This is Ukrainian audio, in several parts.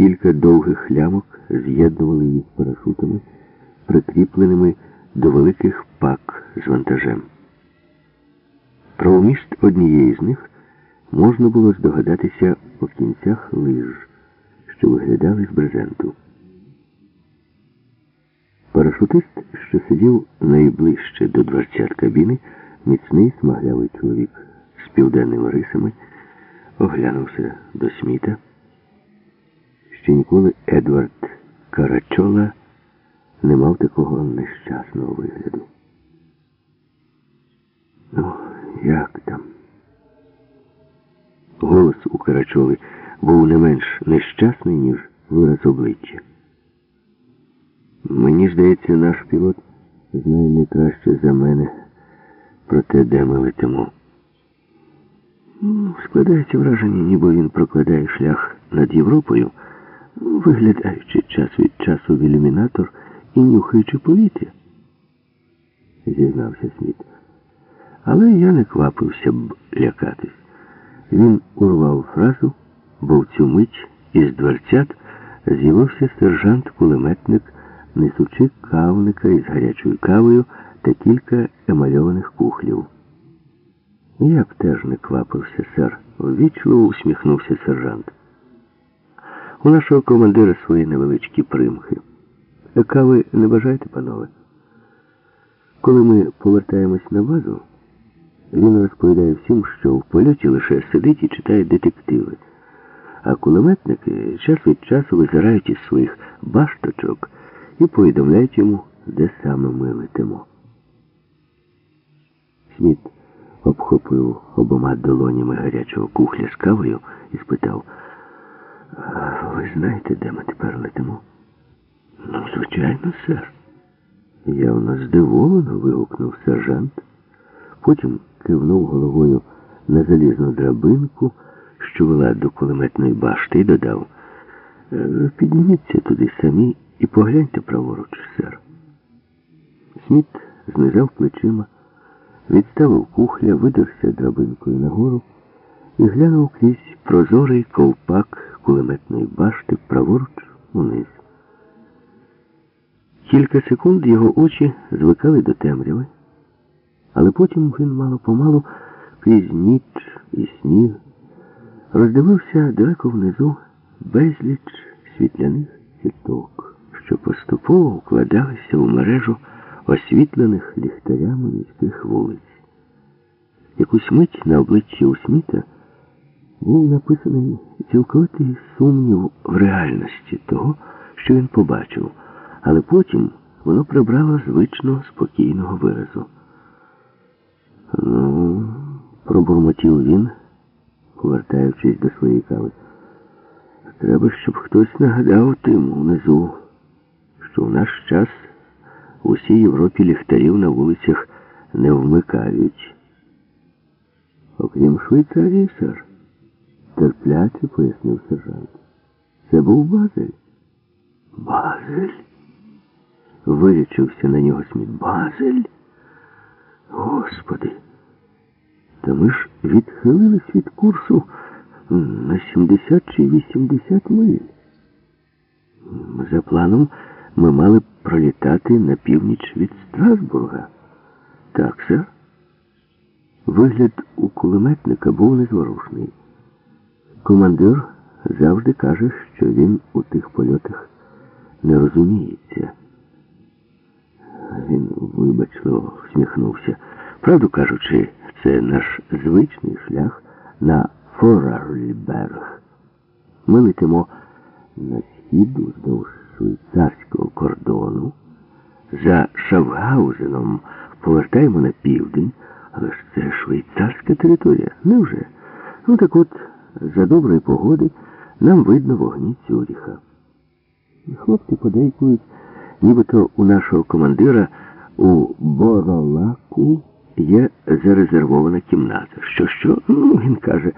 Кілька довгих лямок з'єднували їх парашутами, прикріпленими до великих пак з вантажем. Про вміст однієї з них можна було здогадатися по кінцях лиж, що виглядали з брезенту. Парашутист, що сидів найближче до дверцят кабіни, міцний смаглявий чоловік з південними рисами, оглянувся до сміта. Ще ніколи Едвард Карачола не мав такого нещасного вигляду. Ну, як там? Голос у Карачоли був не менш нещасний, ніж вираз обличчя. Мені здається, наш пілот знає не краще за мене про те, де ми летимо. Ну, Складається враження, ніби він прокладає шлях над Європою, виглядаючи час від часу в ілюмінатор і нюхаючи повітря, зізнався Сміт. Але я не квапився б лякатись. Він урвав фразу, бо в цю мить із дверцят з'явився сержант-кулеметник, несучи кавника із гарячою кавою та кілька емальованих кухлів. Я б теж не квапився, сер, ввічливо усміхнувся сержант. У нашого командира свої невеличкі примхи. Кави не бажаєте, панове? Коли ми повертаємось на базу, він розповідає всім, що в польоті лише сидить і читає детективи, а кулеметники час від часу визирають із своїх башточок і повідомляють йому, де саме ми летимо. Сміт обхопив обома долонями гарячого кухля з кавою і спитав, ви знаєте, де ми тепер летимо? Ну, звичайно, сер. Явно здивовано вигукнув сержант. Потім кивнув головою на залізну драбинку, що вела до кулеметної башти, і додав «Е, Підніміться туди самі і погляньте праворуч, сер. Сміт знизав плечима, відставив кухля, видерся драбинкою нагору і глянув крізь прозорий ковпак кулеметної башти праворуч униз. Кілька секунд його очі звикали до темряви, але потім він мало-помалу крізь ніч і сніг роздивився далеко внизу безліч світляних сіток, що поступово укладалися у мережу освітлених ліхтарями міських вулиць. Якусь мить на обличчі у Сміта був написаний цілковитий сумнів в реальності того, що він побачив, але потім воно прибрало звично спокійного виразу. Ну, пробурмотів він, повертаючись до своєї кави. Треба, щоб хтось нагадав тим унизу, що в наш час у всій Європі ліхтарів на вулицях не вмикають. Окрім Швейцарії, сер, терпляче пояснив сержант. Це був Базель. Базель? Вирічився на нього Сміт. Базель? Господи. Та ми ж відхилились від курсу на 70 чи 80 миль. За планом ми мали пролітати на північ від Страсбурга. Так, сер? Вигляд у кулеметника був незворушний. Командир завжди каже, що він у тих польотах не розуміється. Він вибачливо всміхнувся. Правду кажучи, це наш звичний шлях на Форарльберг. Ми летимо на схід уздовж швейцарського кордону. За Шавгаузеном повертаємо на південь, але ж це швейцарська територія. Невже? Ну так от, за доброї погоди нам видно вогні Цюріха. Хлопці подейкують, нібито у нашого командира у Боролаку є зарезервована кімната. Що, що? Ну, він каже,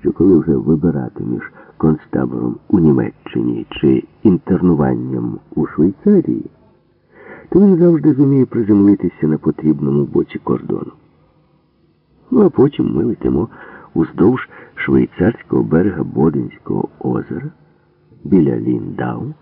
що коли вже вибирати між концтабором у Німеччині чи інтернуванням у Швейцарії, то він завжди зуміє приземлитися на потрібному боці кордону. Ну, а потім ми летимо уздовж швейцарського берега Боденського озера біля Ліндау